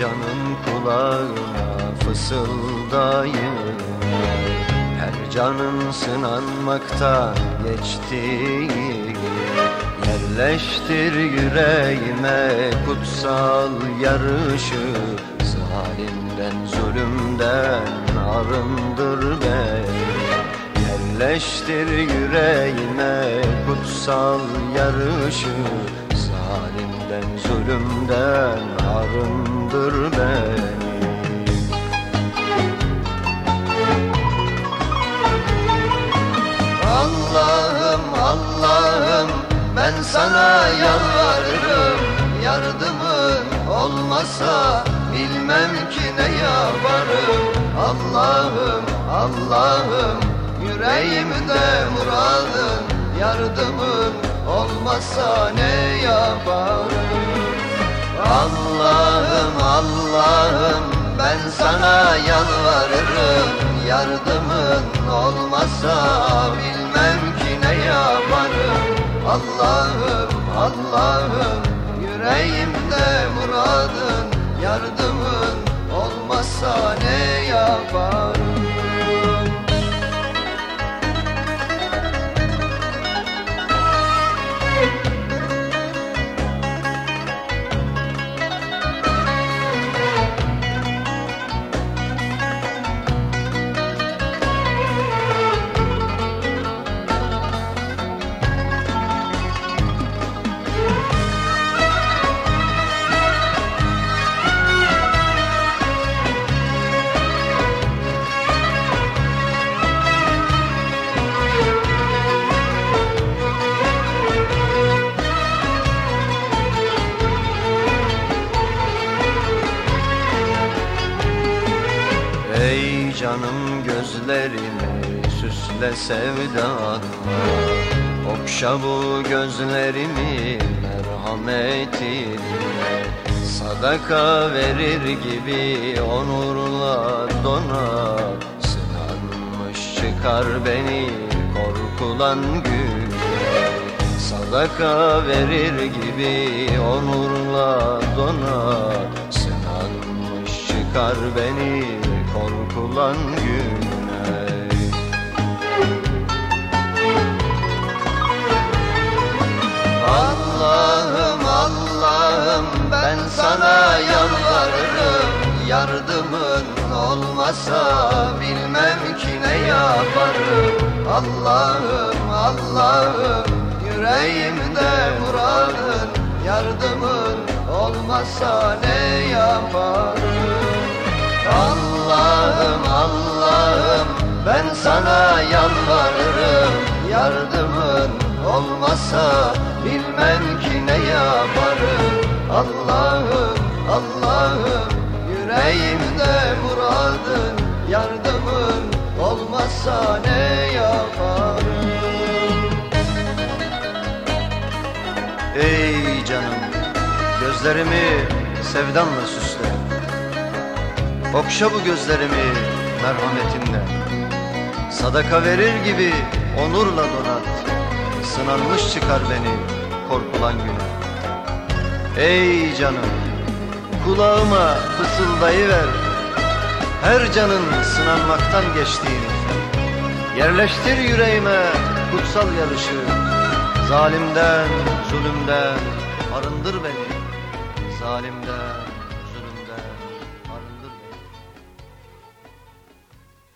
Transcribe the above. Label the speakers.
Speaker 1: canın kulağına fısıldayın Her canın sınanmakta geçtiği Yerleştir yüreğime kutsal yarışı. Zalimden zulümden arındır beni. Yerleştir yüreğime kutsal yarışı. Zalimden zulümden arındır beni. Allah'ım Allah'ım ben sana yalvarırım. Yardımın olmasa bilmem ki ne yaparım. Allah'ım Allah'ım yüreğimde muradın. Yardımın olmasa ne yaparım sana yalvarırım Yardımın olmasa bilmem ki ne yaparım. Allah'ım Allah'ım yüreğimde muradın Yardımın olmasa ne canım gözlerimi süsle sevdanla Okşa bu gözlerimi merhametinle Sadaka verir gibi onurla donat Sınanmış çıkar beni korkulan gün. Sadaka verir gibi onurla donat Sınanmış çıkar beni korkulan güne Allah'ım Allah'ım ben sana yalvarırım. Yardımın olmasa bilmem ki ne yaparım. Allah'ım Allah'ım yüreğimde muradın Yardımın olmasa ne yaparım Allah'ım Allah'ım ben sana yalvarırım. Yardımın olmasa bilmem ki ne yaparım. Allah'ım Allah'ım yüreğimde muradın. Yardımın olmasa ne yaparım? Ey canım gözlerimi sevdanla süsle Okşa bu gözlerimi merhametinle Sadaka verir gibi onurla donat. Sınanmış çıkar beni korkulan güne. Ey canım kulağıma fısıldayıver Her canın sınanmaktan geçtiğini. Yerleştir yüreğime kutsal yarışı. Zalimden, zulümden arındır beni. Zalimden,